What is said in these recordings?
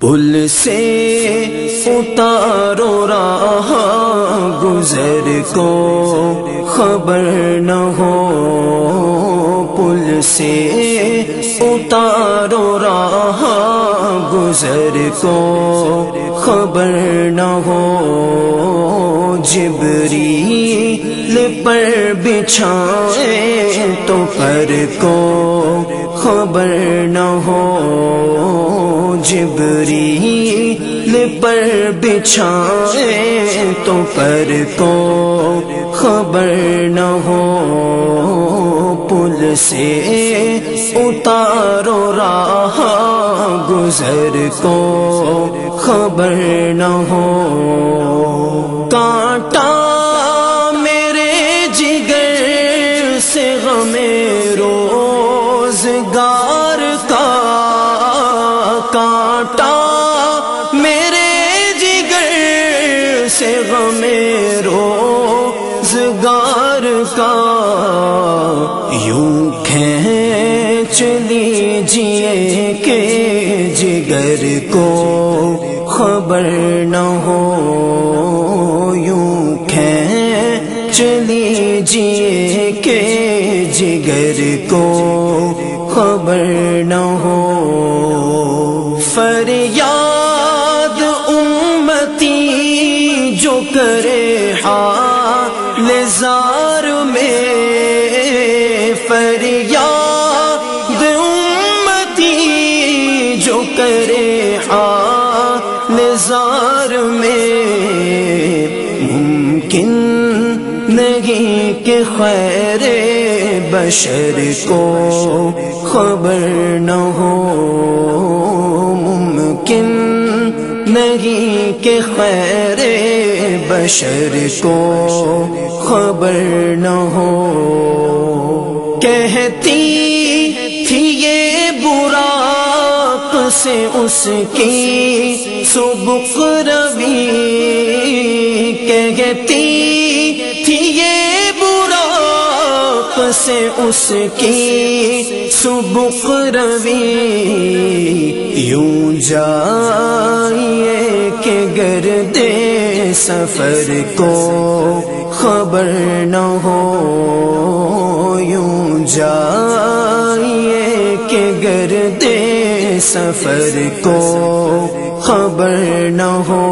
پل سے اتارو رہا گزر کو خبر نہ ہو۔ پل سے اتارو رہا گزر کو خبر نہ ہو۔ جبری پر بچھائے تو پر کو خبر نہ ہو۔ جبری پر بچھائے تو پر کو خبر نہ ہو۔ پل سے اتارو راہ گزر کو خبر نہ ہو۔ کانٹا میرے جگر سے غمے روزگار کا روزگار کا یوں کھینچ لیجیے کہ جگر کو خبر نہ ہو۔ یوں کھینچ لیجیے کہ جگر کو خبر نہ ہو۔ فریاد فریاد امتی جو کرے حال میں ممکن نہیں کہ خیر بشر کو خبر نہ ہو، ممکن نہیں کہ خیر بشر کو خبر نہ ہو۔ کہتی تھی یہ برا سے اس کی سبق روی۔ کہتی تھی یہ برا سے اس کی سبق روی۔ یوں جائیے کہ گردے سفر کو خبر نہ ہو۔ سفر کو خبر نہ ہو۔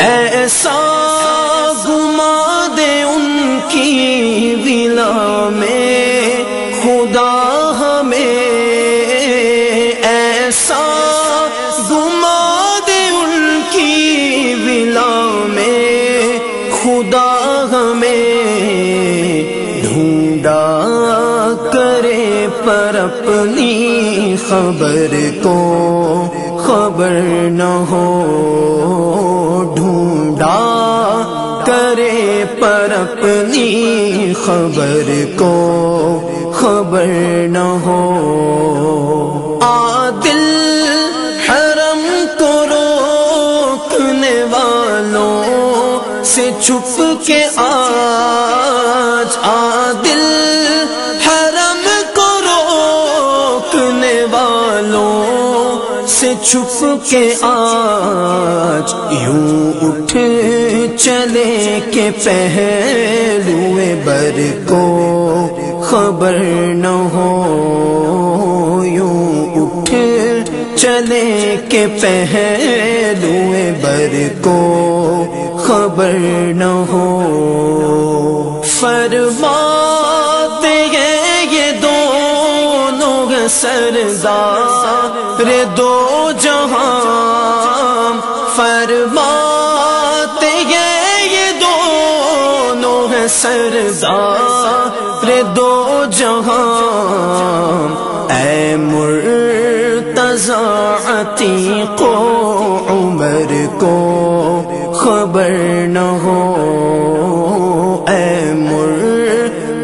ایسا گما دے ان کی ولا میں، خدا ہمیں۔ ایسا گما دے ان کی ولا میں، خدا ہمیں۔ ڈھونڈا کرے پر اپنی خبر کو خبر نہ ہو، ڈھونڈا کرے پر اپنی خبر کو خبر نہ ہو۔ عادل حرم کو روکنے والوں سے چھپ کے آج عادل چھپ کے آج یوں اٹھ چلے کے پہلوے بر کو خبر نہ ہو، یوں اٹھ چلے کے پہلوے بر کو خبر نہ ہو۔ فرماتے سردا سردار دو جہاں فرماتے ہیں یہ دونوں سردار دو جہاں اے مرتضی کو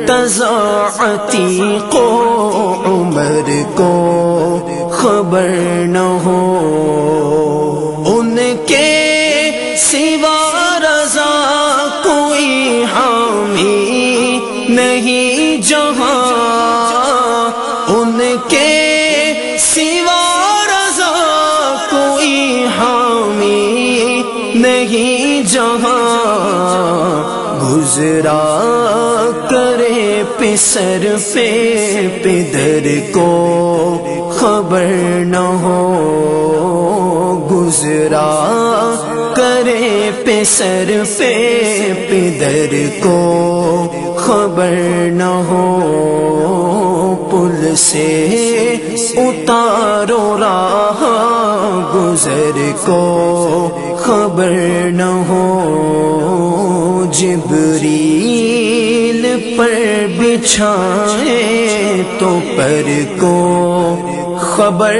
تضاعتی کو عمر کو خبر نہ ہو۔ ان کے سوا رضا کوئی حامی نہیں جہاں۔ ان کے سوا رضا کوئی حامی نہیں جہاں۔ گزرا کرے پسر پہ پدر کو خبر نہ ہو، گزرا کرے پسر پہ پدر کو خبر نہ ہو۔ پل سے اتارو راہ گزر کو خبر نہ ہو۔ جبریل بچھائے تو پر کو خبر